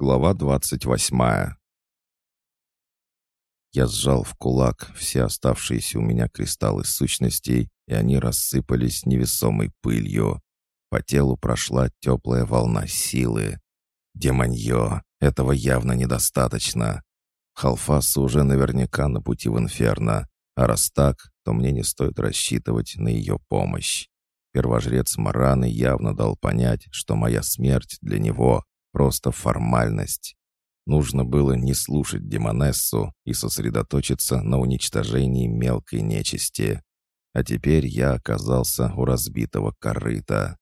Глава двадцать восьмая. Я сжал в кулак все оставшиеся у меня кристаллы сущностей, и они рассыпались невесомой пылью. По телу прошла теплая волна силы. Демонье, этого явно недостаточно. Халфаса уже наверняка на пути в инферно, а раз так, то мне не стоит рассчитывать на ее помощь. Первожрец Мараны явно дал понять, что моя смерть для него Просто формальность. Нужно было не слушать Демонессу и сосредоточиться на уничтожении мелкой нечисти. А теперь я оказался у разбитого корыта.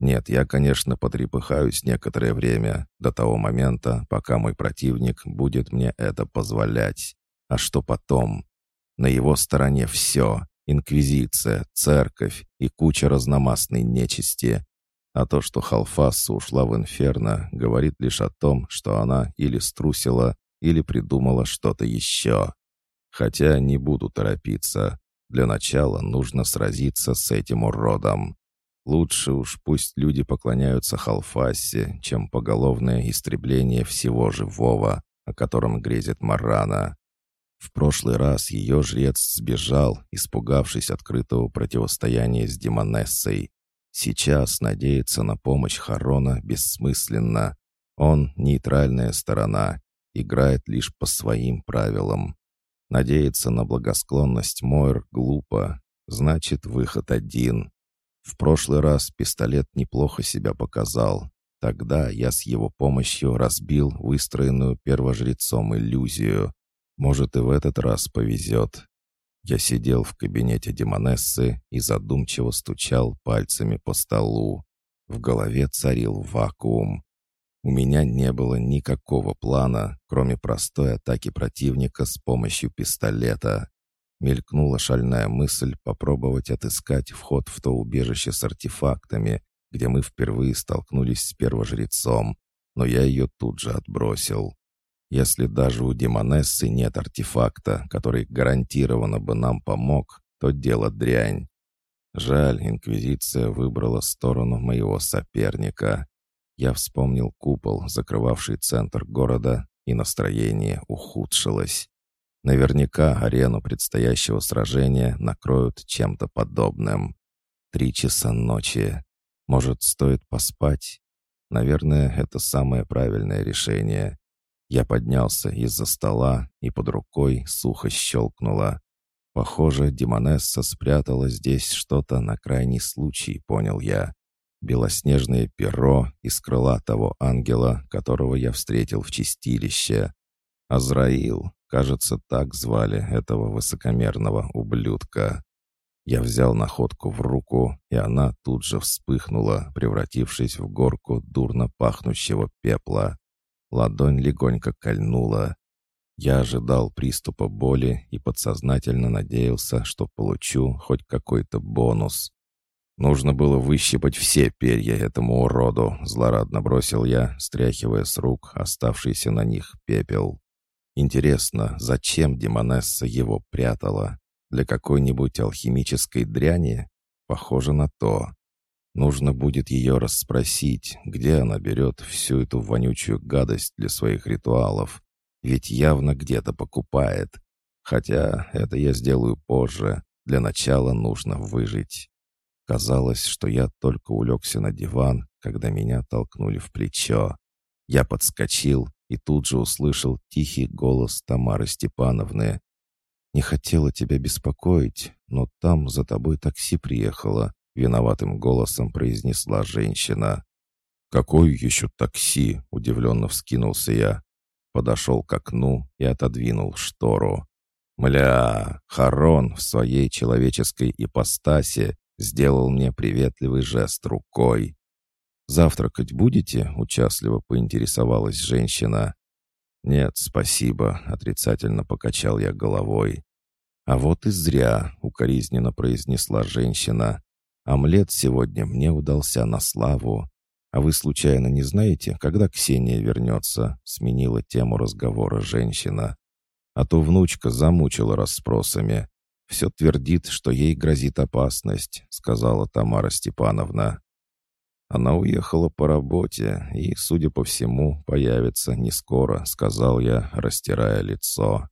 Нет, я, конечно, потрепыхаюсь некоторое время, до того момента, пока мой противник будет мне это позволять. А что потом? На его стороне все — инквизиция, церковь и куча разномастной нечисти. А то, что Халфаса ушла в инферно, говорит лишь о том, что она или струсила, или придумала что-то еще. Хотя не буду торопиться. Для начала нужно сразиться с этим уродом. Лучше уж пусть люди поклоняются Халфасе, чем поголовное истребление всего живого, о котором грезит Марана. В прошлый раз ее жрец сбежал, испугавшись открытого противостояния с Демонессой. Сейчас надеяться на помощь Харона бессмысленно. Он — нейтральная сторона, играет лишь по своим правилам. Надеяться на благосклонность Мойр глупо, значит, выход один. В прошлый раз пистолет неплохо себя показал. Тогда я с его помощью разбил выстроенную первожрецом иллюзию. Может, и в этот раз повезет. Я сидел в кабинете Демонессы и задумчиво стучал пальцами по столу. В голове царил вакуум. У меня не было никакого плана, кроме простой атаки противника с помощью пистолета. Мелькнула шальная мысль попробовать отыскать вход в то убежище с артефактами, где мы впервые столкнулись с первожрецом, но я ее тут же отбросил. Если даже у Демонессы нет артефакта, который гарантированно бы нам помог, то дело дрянь. Жаль, Инквизиция выбрала сторону моего соперника. Я вспомнил купол, закрывавший центр города, и настроение ухудшилось. Наверняка арену предстоящего сражения накроют чем-то подобным. Три часа ночи. Может, стоит поспать? Наверное, это самое правильное решение. Я поднялся из-за стола и под рукой сухо щелкнуло. Похоже, Демонесса спрятала здесь что-то на крайний случай, понял я. Белоснежное перо из крыла того ангела, которого я встретил в чистилище. Азраил, кажется, так звали этого высокомерного ублюдка. Я взял находку в руку, и она тут же вспыхнула, превратившись в горку дурно пахнущего пепла. Ладонь легонько кольнула. Я ожидал приступа боли и подсознательно надеялся, что получу хоть какой-то бонус. Нужно было выщипать все перья этому уроду, злорадно бросил я, стряхивая с рук оставшийся на них пепел. Интересно, зачем Демонесса его прятала? Для какой-нибудь алхимической дряни? Похоже на то. Нужно будет ее расспросить, где она берет всю эту вонючую гадость для своих ритуалов. Ведь явно где-то покупает. Хотя это я сделаю позже. Для начала нужно выжить. Казалось, что я только улегся на диван, когда меня толкнули в плечо. Я подскочил и тут же услышал тихий голос Тамары Степановны. «Не хотела тебя беспокоить, но там за тобой такси приехало. — виноватым голосом произнесла женщина. «Какое еще такси?» — удивленно вскинулся я. Подошел к окну и отодвинул штору. «Мля, Харон в своей человеческой ипостаси сделал мне приветливый жест рукой. «Завтракать будете?» — участливо поинтересовалась женщина. «Нет, спасибо», — отрицательно покачал я головой. «А вот и зря», — укоризненно произнесла женщина. Омлет сегодня мне удался на славу. А вы случайно не знаете, когда Ксения вернется?» Сменила тему разговора женщина. А то внучка замучила расспросами. «Все твердит, что ей грозит опасность», — сказала Тамара Степановна. Она уехала по работе и, судя по всему, появится не скоро, сказал я, растирая лицо.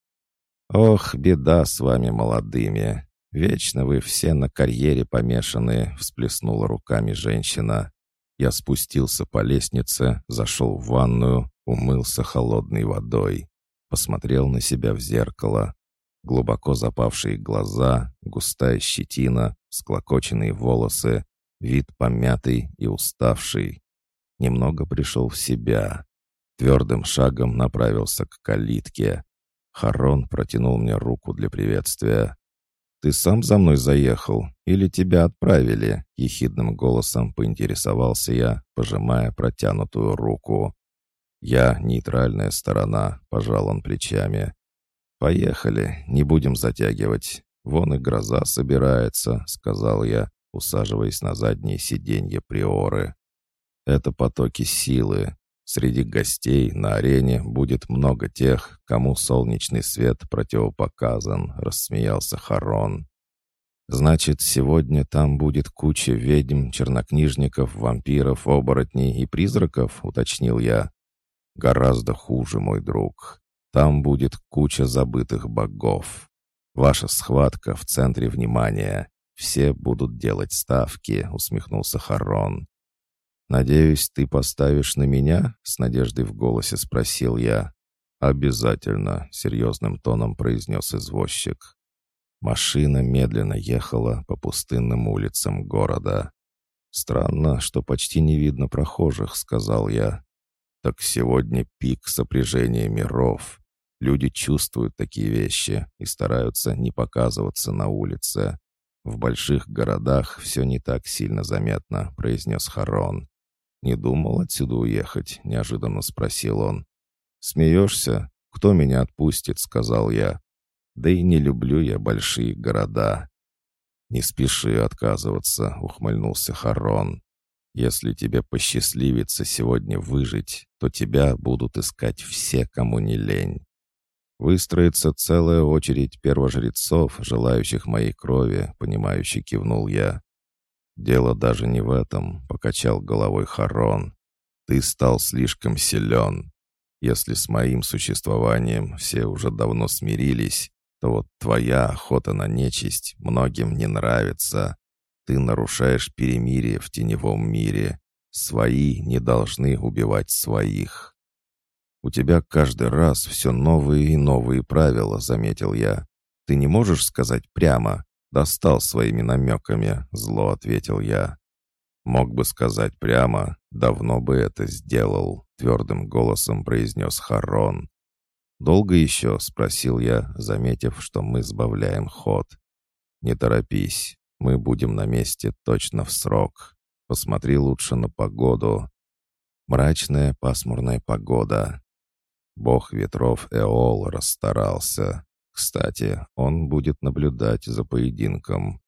Ох, беда с вами молодыми. Вечно вы все на карьере помешаны, всплеснула руками женщина. Я спустился по лестнице, зашел в ванную, умылся холодной водой. Посмотрел на себя в зеркало. Глубоко запавшие глаза, густая щетина, склокоченные волосы, вид помятый и уставший. Немного пришел в себя. Твердым шагом направился к калитке. Харон протянул мне руку для приветствия. «Ты сам за мной заехал или тебя отправили?» — ехидным голосом поинтересовался я, пожимая протянутую руку. «Я нейтральная сторона», — пожал он плечами. «Поехали, не будем затягивать. Вон и гроза собирается», — сказал я, усаживаясь на заднее сиденье приоры. «Это потоки силы. Среди гостей на арене будет много тех, кому солнечный свет противопоказан», — рассмеялся Харон. «Значит, сегодня там будет куча ведьм, чернокнижников, вампиров, оборотней и призраков?» — уточнил я. «Гораздо хуже, мой друг. Там будет куча забытых богов. Ваша схватка в центре внимания. Все будут делать ставки», — усмехнулся Харон. «Надеюсь, ты поставишь на меня?» — с надеждой в голосе спросил я. «Обязательно», — серьезным тоном произнес извозчик. Машина медленно ехала по пустынным улицам города. «Странно, что почти не видно прохожих», — сказал я. «Так сегодня пик сопряжения миров. Люди чувствуют такие вещи и стараются не показываться на улице. «В больших городах все не так сильно заметно», — произнес Харон. «Не думал отсюда уехать?» — неожиданно спросил он. «Смеешься? Кто меня отпустит?» — сказал я. «Да и не люблю я большие города». «Не спеши отказываться», — ухмыльнулся Харон. «Если тебе посчастливится сегодня выжить, то тебя будут искать все, кому не лень. Выстроится целая очередь первожрецов, желающих моей крови, понимающе кивнул я. Дело даже не в этом, покачал головой Харон. Ты стал слишком силен. Если с моим существованием все уже давно смирились, то вот твоя охота на нечисть многим не нравится. Ты нарушаешь перемирие в теневом мире. Свои не должны убивать своих. «У тебя каждый раз все новые и новые правила», — заметил я. «Ты не можешь сказать прямо?» «Достал своими намеками», — зло ответил я. «Мог бы сказать прямо, давно бы это сделал», — твердым голосом произнес Харон. «Долго еще?» — спросил я, заметив, что мы сбавляем ход. «Не торопись, мы будем на месте точно в срок. Посмотри лучше на погоду». Мрачная пасмурная погода. Бог ветров Эол расстарался. Кстати, он будет наблюдать за поединком.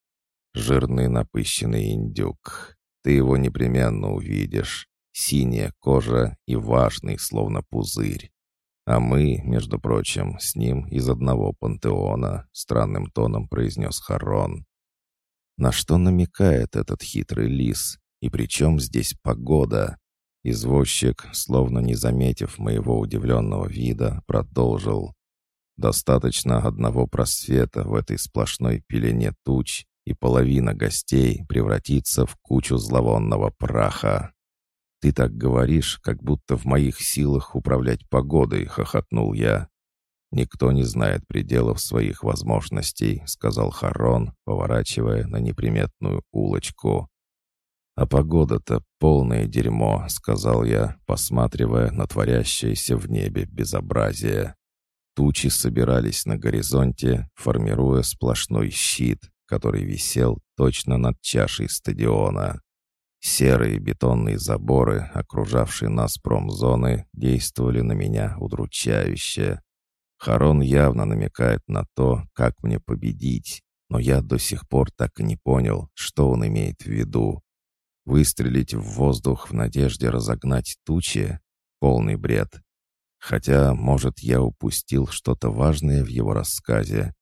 Жирный напыщенный индюк. Ты его непременно увидишь. Синяя кожа и важный, словно пузырь. А мы, между прочим, с ним из одного пантеона, странным тоном произнес Харон. На что намекает этот хитрый лис? И при чем здесь погода? Извозчик, словно не заметив моего удивленного вида, продолжил. «Достаточно одного просвета в этой сплошной пелене туч, и половина гостей превратится в кучу зловонного праха». «Ты так говоришь, как будто в моих силах управлять погодой», — хохотнул я. «Никто не знает пределов своих возможностей», — сказал Харон, поворачивая на неприметную улочку. «А погода-то полное дерьмо», — сказал я, посматривая на творящееся в небе безобразие. Тучи собирались на горизонте, формируя сплошной щит, который висел точно над чашей стадиона. Серые бетонные заборы, окружавшие нас промзоны, действовали на меня удручающе. Харон явно намекает на то, как мне победить, но я до сих пор так и не понял, что он имеет в виду. Выстрелить в воздух в надежде разогнать тучи — полный бред. Хотя, может, я упустил что-то важное в его рассказе.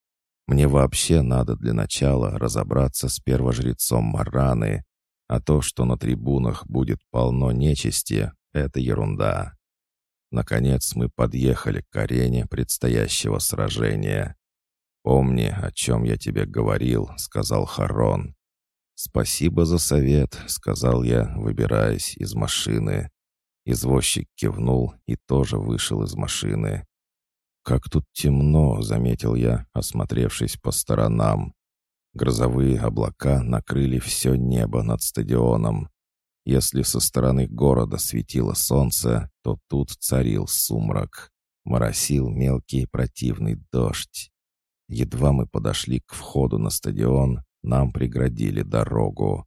Мне вообще надо для начала разобраться с первожрецом Мараны, а то, что на трибунах будет полно нечисти, это ерунда. Наконец мы подъехали к арене предстоящего сражения. «Помни, о чем я тебе говорил», — сказал Харон. «Спасибо за совет», — сказал я, выбираясь из машины. Извозчик кивнул и тоже вышел из машины. «Как тут темно», — заметил я, осмотревшись по сторонам. Грозовые облака накрыли все небо над стадионом. Если со стороны города светило солнце, то тут царил сумрак. Моросил мелкий противный дождь. Едва мы подошли к входу на стадион, нам преградили дорогу.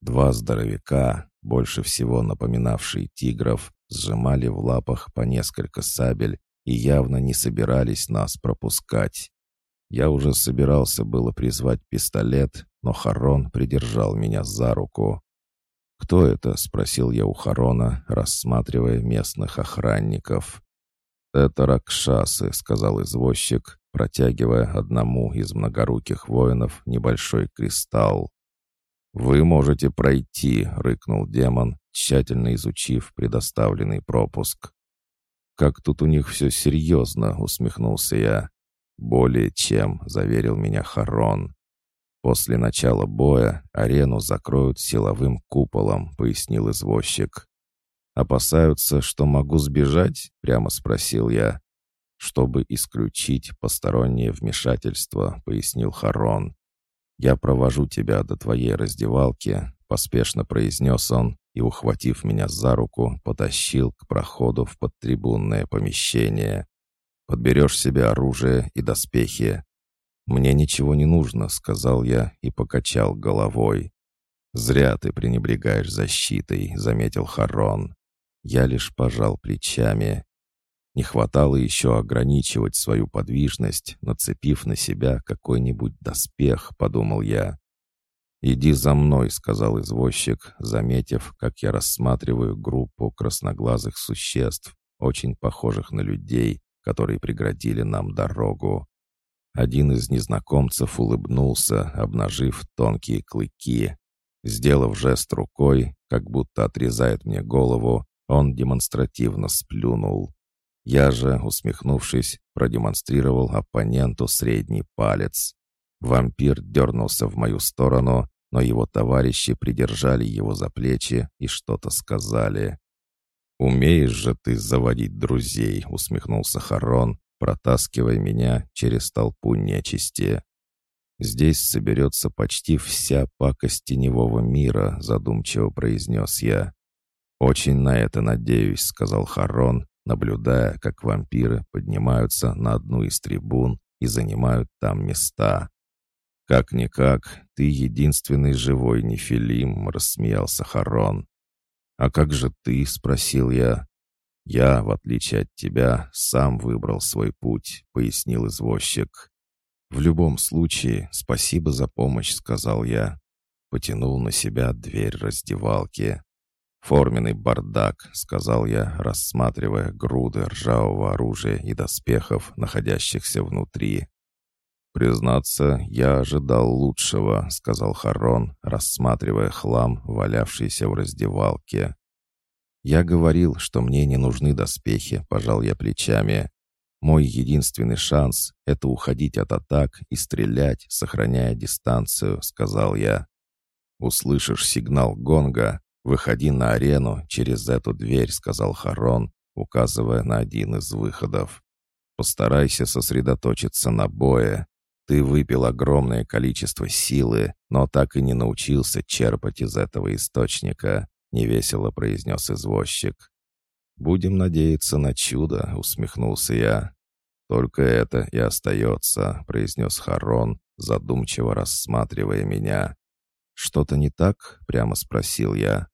Два здоровяка, больше всего напоминавшие тигров, сжимали в лапах по несколько сабель и явно не собирались нас пропускать. Я уже собирался было призвать пистолет, но Харон придержал меня за руку. «Кто это?» — спросил я у Харона, рассматривая местных охранников. «Это Ракшасы», — сказал извозчик, протягивая одному из многоруких воинов небольшой кристалл. «Вы можете пройти», — рыкнул демон, тщательно изучив предоставленный пропуск. «Как тут у них все серьезно», — усмехнулся я. «Более чем», — заверил меня Харон. «После начала боя арену закроют силовым куполом», — пояснил извозчик. «Опасаются, что могу сбежать?» — прямо спросил я. «Чтобы исключить постороннее вмешательство», — пояснил Харон. «Я провожу тебя до твоей раздевалки», — поспешно произнес он и, ухватив меня за руку, потащил к проходу в подтрибунное помещение. «Подберешь себе оружие и доспехи». «Мне ничего не нужно», — сказал я и покачал головой. «Зря ты пренебрегаешь защитой», — заметил Харон. Я лишь пожал плечами. Не хватало еще ограничивать свою подвижность, нацепив на себя какой-нибудь доспех, подумал я. «Иди за мной», — сказал извозчик, заметив, как я рассматриваю группу красноглазых существ, очень похожих на людей, которые преградили нам дорогу. Один из незнакомцев улыбнулся, обнажив тонкие клыки. Сделав жест рукой, как будто отрезает мне голову, он демонстративно сплюнул. Я же, усмехнувшись, продемонстрировал оппоненту средний палец. Вампир дернулся в мою сторону, но его товарищи придержали его за плечи и что-то сказали. «Умеешь же ты заводить друзей», — усмехнулся Харон, протаскивая меня через толпу нечисти. «Здесь соберется почти вся пакость теневого мира», — задумчиво произнес я. «Очень на это надеюсь», — сказал Харон, наблюдая, как вампиры поднимаются на одну из трибун и занимают там места. «Как-никак, ты единственный живой нефилим», — рассмеялся Харон. «А как же ты?» — спросил я. «Я, в отличие от тебя, сам выбрал свой путь», — пояснил извозчик. «В любом случае, спасибо за помощь», — сказал я. Потянул на себя дверь раздевалки. «Форменный бардак», — сказал я, рассматривая груды ржавого оружия и доспехов, находящихся внутри. «Признаться, я ожидал лучшего», — сказал Харон, рассматривая хлам, валявшийся в раздевалке. «Я говорил, что мне не нужны доспехи», — пожал я плечами. «Мой единственный шанс — это уходить от атак и стрелять, сохраняя дистанцию», — сказал я. «Услышишь сигнал гонга, «Выходи на арену через эту дверь», — сказал Харон, указывая на один из выходов. «Постарайся сосредоточиться на бое. Ты выпил огромное количество силы, но так и не научился черпать из этого источника», — невесело произнес извозчик. «Будем надеяться на чудо», — усмехнулся я. «Только это и остается», — произнес Харон, задумчиво рассматривая меня. «Что-то не так?» — прямо спросил я.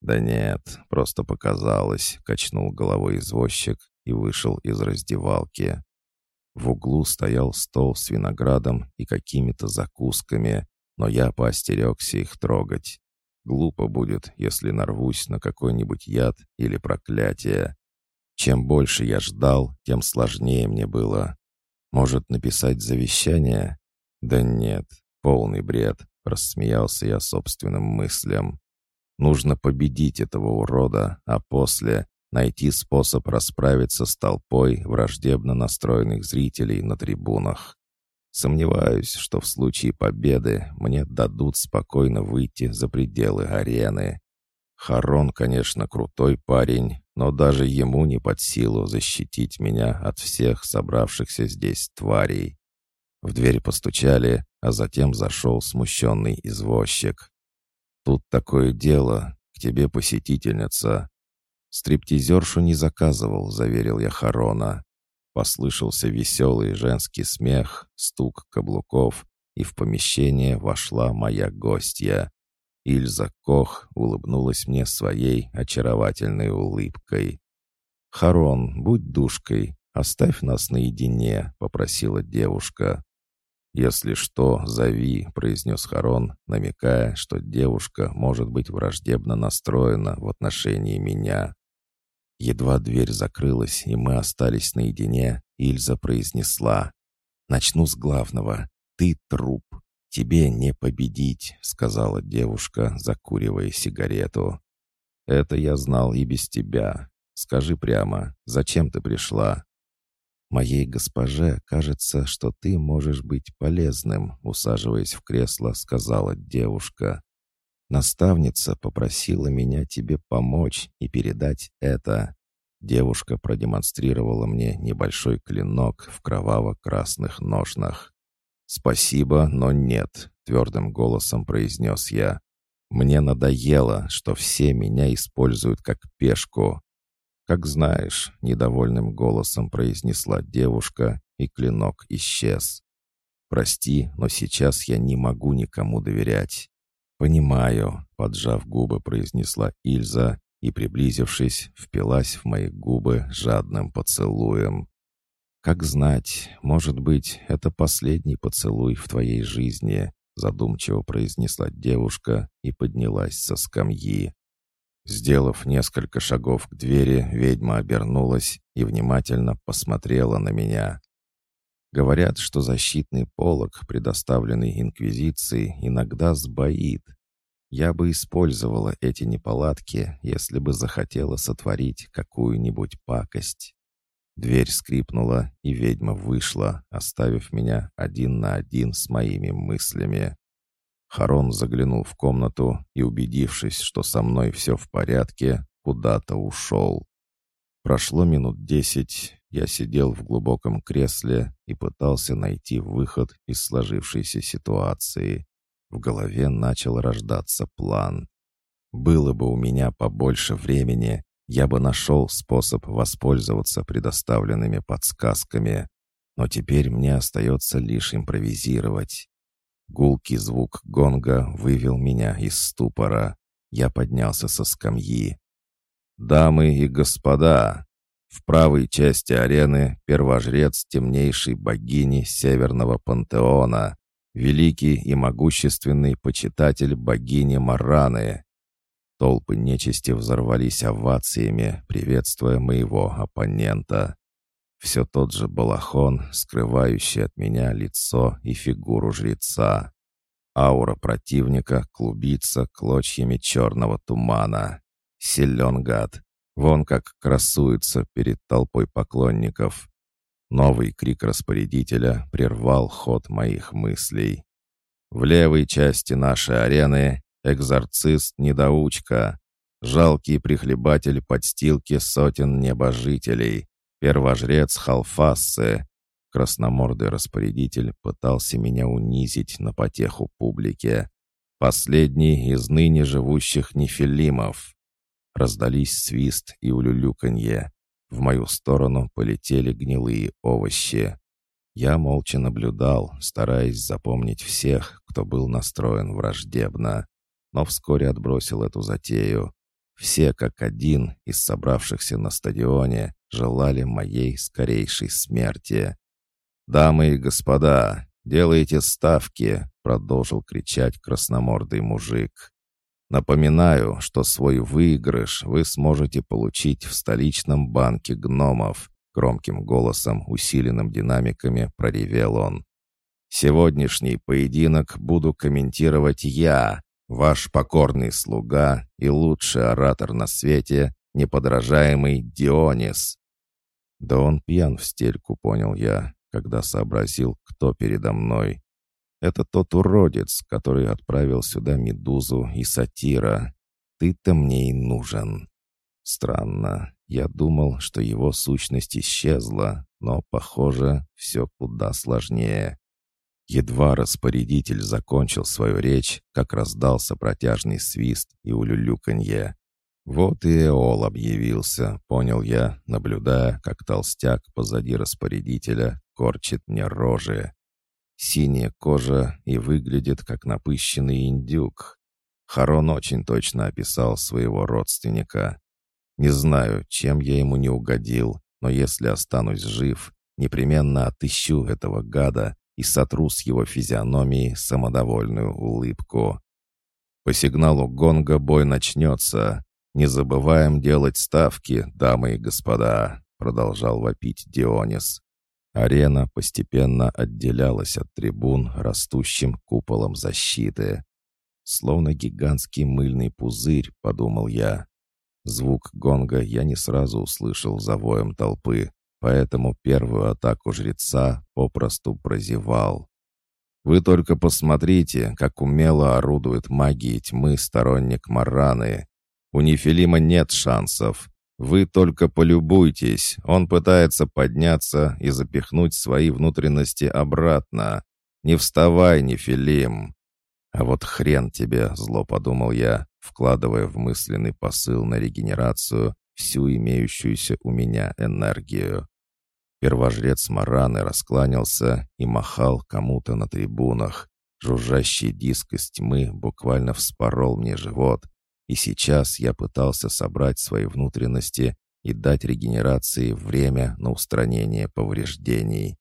«Да нет, просто показалось», — качнул головой извозчик и вышел из раздевалки. В углу стоял стол с виноградом и какими-то закусками, но я поостерегся их трогать. Глупо будет, если нарвусь на какой-нибудь яд или проклятие. Чем больше я ждал, тем сложнее мне было. Может, написать завещание? Да нет, полный бред, рассмеялся я собственным мыслям. Нужно победить этого урода, а после найти способ расправиться с толпой враждебно настроенных зрителей на трибунах. Сомневаюсь, что в случае победы мне дадут спокойно выйти за пределы арены. Харон, конечно, крутой парень, но даже ему не под силу защитить меня от всех собравшихся здесь тварей. В дверь постучали, а затем зашел смущенный извозчик. «Тут такое дело, к тебе посетительница». «Стриптизершу не заказывал», — заверил я Харона. Послышался веселый женский смех, стук каблуков, и в помещение вошла моя гостья. Ильза Кох улыбнулась мне своей очаровательной улыбкой. «Харон, будь душкой, оставь нас наедине», — попросила девушка. «Если что, зови», — произнес Харон, намекая, что девушка может быть враждебно настроена в отношении меня. Едва дверь закрылась, и мы остались наедине, Ильза произнесла. «Начну с главного. Ты труп. Тебе не победить», — сказала девушка, закуривая сигарету. «Это я знал и без тебя. Скажи прямо, зачем ты пришла?» «Моей госпоже кажется, что ты можешь быть полезным», усаживаясь в кресло, сказала девушка. «Наставница попросила меня тебе помочь и передать это». Девушка продемонстрировала мне небольшой клинок в кроваво-красных ножнах. «Спасибо, но нет», — твердым голосом произнес я. «Мне надоело, что все меня используют как пешку. «Как знаешь», — недовольным голосом произнесла девушка, и клинок исчез. «Прости, но сейчас я не могу никому доверять». «Понимаю», — поджав губы, произнесла Ильза и, приблизившись, впилась в мои губы жадным поцелуем. «Как знать, может быть, это последний поцелуй в твоей жизни», задумчиво произнесла девушка и поднялась со скамьи. Сделав несколько шагов к двери, ведьма обернулась и внимательно посмотрела на меня. Говорят, что защитный полог, предоставленный Инквизицией, иногда сбоит. Я бы использовала эти неполадки, если бы захотела сотворить какую-нибудь пакость. Дверь скрипнула, и ведьма вышла, оставив меня один на один с моими мыслями. Харон заглянул в комнату и, убедившись, что со мной все в порядке, куда-то ушел. Прошло минут десять, я сидел в глубоком кресле и пытался найти выход из сложившейся ситуации. В голове начал рождаться план. Было бы у меня побольше времени, я бы нашел способ воспользоваться предоставленными подсказками. Но теперь мне остается лишь импровизировать. Гулкий звук гонга вывел меня из ступора. Я поднялся со скамьи. «Дамы и господа!» В правой части арены первожрец темнейшей богини Северного Пантеона, великий и могущественный почитатель богини Мараны. Толпы нечисти взорвались овациями, приветствуя моего оппонента. Все тот же балахон, скрывающий от меня лицо и фигуру жреца. Аура противника клубится клочьями черного тумана. Силен гад. Вон как красуется перед толпой поклонников. Новый крик распорядителя прервал ход моих мыслей. В левой части нашей арены экзорцист-недоучка, жалкий прихлебатель подстилки сотен небожителей, Первожрец Халфассы, красномордый распорядитель, пытался меня унизить на потеху публике. Последний из ныне живущих нефилимов. Раздались свист и улюлюканье. В мою сторону полетели гнилые овощи. Я молча наблюдал, стараясь запомнить всех, кто был настроен враждебно, но вскоре отбросил эту затею. Все как один из собравшихся на стадионе желали моей скорейшей смерти. «Дамы и господа, делайте ставки!» — продолжил кричать красномордый мужик. «Напоминаю, что свой выигрыш вы сможете получить в столичном банке гномов», — громким голосом, усиленным динамиками, проревел он. «Сегодняшний поединок буду комментировать я, ваш покорный слуга и лучший оратор на свете, неподражаемый Дионис». Да он пьян в стельку, понял я, когда сообразил, кто передо мной. Это тот уродец, который отправил сюда Медузу и Сатира. Ты-то мне и нужен. Странно. Я думал, что его сущность исчезла, но, похоже, все куда сложнее. Едва распорядитель закончил свою речь, как раздался протяжный свист и улюлюканье. Вот и Эол объявился, понял я, наблюдая, как толстяк позади распорядителя корчит мне рожи. Синяя кожа и выглядит, как напыщенный индюк. Харон очень точно описал своего родственника. Не знаю, чем я ему не угодил, но если останусь жив, непременно отыщу этого гада и сотру с его физиономии самодовольную улыбку. По сигналу гонга бой начнется. Не забываем делать ставки, дамы и господа, продолжал вопить Дионис. Арена постепенно отделялась от трибун растущим куполом защиты. Словно гигантский мыльный пузырь, подумал я. Звук гонга я не сразу услышал за воем толпы, поэтому первую атаку жреца попросту прозевал. Вы только посмотрите, как умело орудует магией тьмы сторонник Мараны. У Нефилима нет шансов. Вы только полюбуйтесь, он пытается подняться и запихнуть свои внутренности обратно. Не вставай, Нефилим. А вот хрен тебе, зло подумал я, вкладывая в мысленный посыл на регенерацию всю имеющуюся у меня энергию. Первожрец Мараны раскланялся и махал кому-то на трибунах. Жужжащий диск из тьмы буквально вспорол мне живот, и сейчас я пытался собрать свои внутренности и дать регенерации время на устранение повреждений.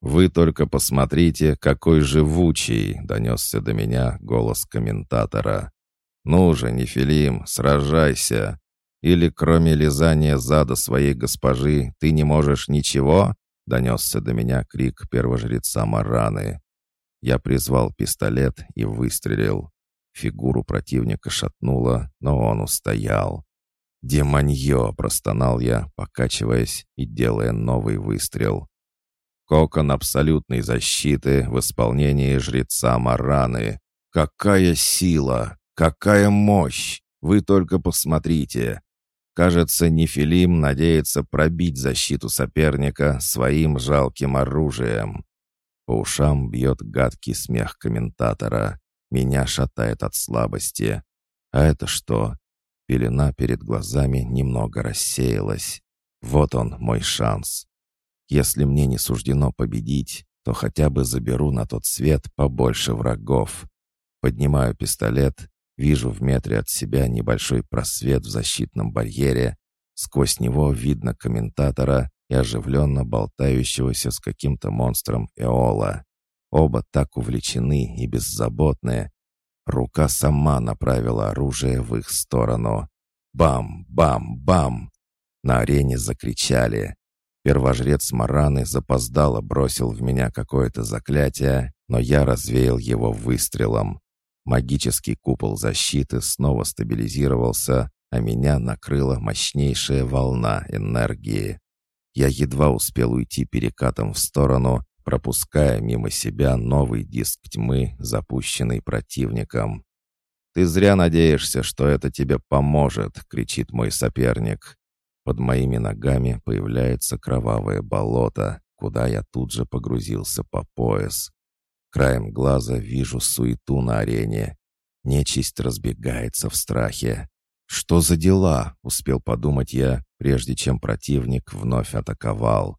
«Вы только посмотрите, какой живучий!» — донесся до меня голос комментатора. «Ну же, Нефилим, сражайся! Или кроме лизания зада своей госпожи ты не можешь ничего?» — донесся до меня крик первожреца Мараны. Я призвал пистолет и выстрелил. Фигуру противника шатнуло, но он устоял. «Демонье!» — простонал я, покачиваясь и делая новый выстрел. Кокон абсолютной защиты в исполнении жреца Мараны. Какая сила! Какая мощь! Вы только посмотрите! Кажется, Нефилим надеется пробить защиту соперника своим жалким оружием. По ушам бьет гадкий смех комментатора. Меня шатает от слабости. А это что? Пелена перед глазами немного рассеялась. Вот он, мой шанс. Если мне не суждено победить, то хотя бы заберу на тот свет побольше врагов. Поднимаю пистолет Вижу в метре от себя небольшой просвет в защитном барьере. Сквозь него видно комментатора и оживленно болтающегося с каким-то монстром Эола. Оба так увлечены и беззаботны. Рука сама направила оружие в их сторону. Бам! Бам! Бам! На арене закричали. Первожрец Мараны запоздало бросил в меня какое-то заклятие, но я развеял его выстрелом. Магический купол защиты снова стабилизировался, а меня накрыла мощнейшая волна энергии. Я едва успел уйти перекатом в сторону, пропуская мимо себя новый диск тьмы, запущенный противником. «Ты зря надеешься, что это тебе поможет!» — кричит мой соперник. Под моими ногами появляется кровавое болото, куда я тут же погрузился по пояс. Краем глаза вижу суету на арене. Нечисть разбегается в страхе. «Что за дела?» — успел подумать я, прежде чем противник вновь атаковал.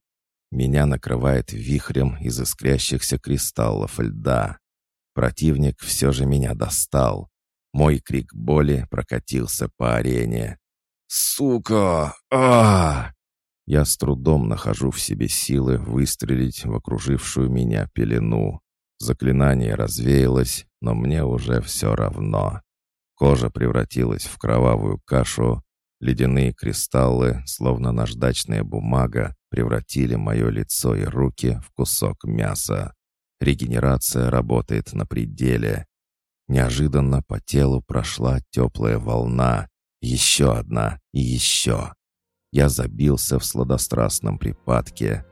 Меня накрывает вихрем из искрящихся кристаллов льда. Противник все же меня достал. Мой крик боли прокатился по арене. «Сука! а Я с трудом нахожу в себе силы выстрелить в окружившую меня пелену. Заклинание развеялось, но мне уже все равно. Кожа превратилась в кровавую кашу, ледяные кристаллы, словно наждачная бумага, превратили мое лицо и руки в кусок мяса. Регенерация работает на пределе. Неожиданно по телу прошла теплая волна. Еще одна и еще. Я забился в сладострастном припадке.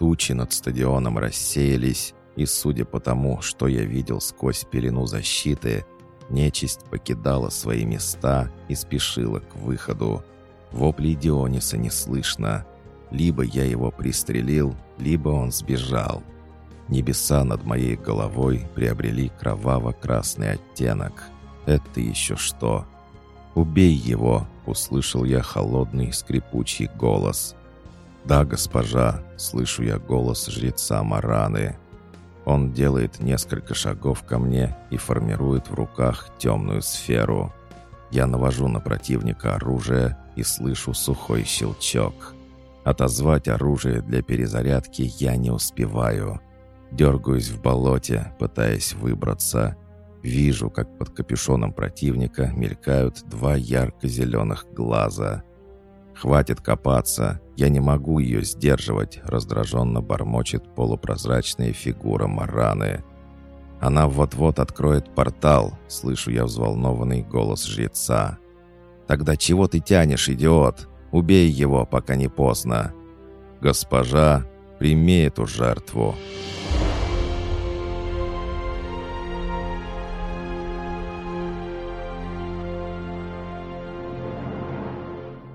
Тучи над стадионом рассеялись, и, судя по тому, что я видел сквозь пелену защиты, нечисть покидала свои места и спешила к выходу. Вопли Диониса не слышно. Либо я его пристрелил, либо он сбежал. Небеса над моей головой приобрели кроваво-красный оттенок. Это еще что? «Убей его!» — услышал я холодный скрипучий голос. «Да, госпожа!» — слышу я голос жреца Мараны. Он делает несколько шагов ко мне и формирует в руках темную сферу. Я навожу на противника оружие и слышу сухой щелчок. Отозвать оружие для перезарядки я не успеваю. Дергаюсь в болоте, пытаясь выбраться. Вижу, как под капюшоном противника мелькают два ярко-зеленых глаза. «Хватит копаться, я не могу ее сдерживать», раздраженно бормочет полупрозрачная фигура Мараны. «Она вот-вот откроет портал», — слышу я взволнованный голос жреца. «Тогда чего ты тянешь, идиот? Убей его, пока не поздно». «Госпожа, прими эту жертву».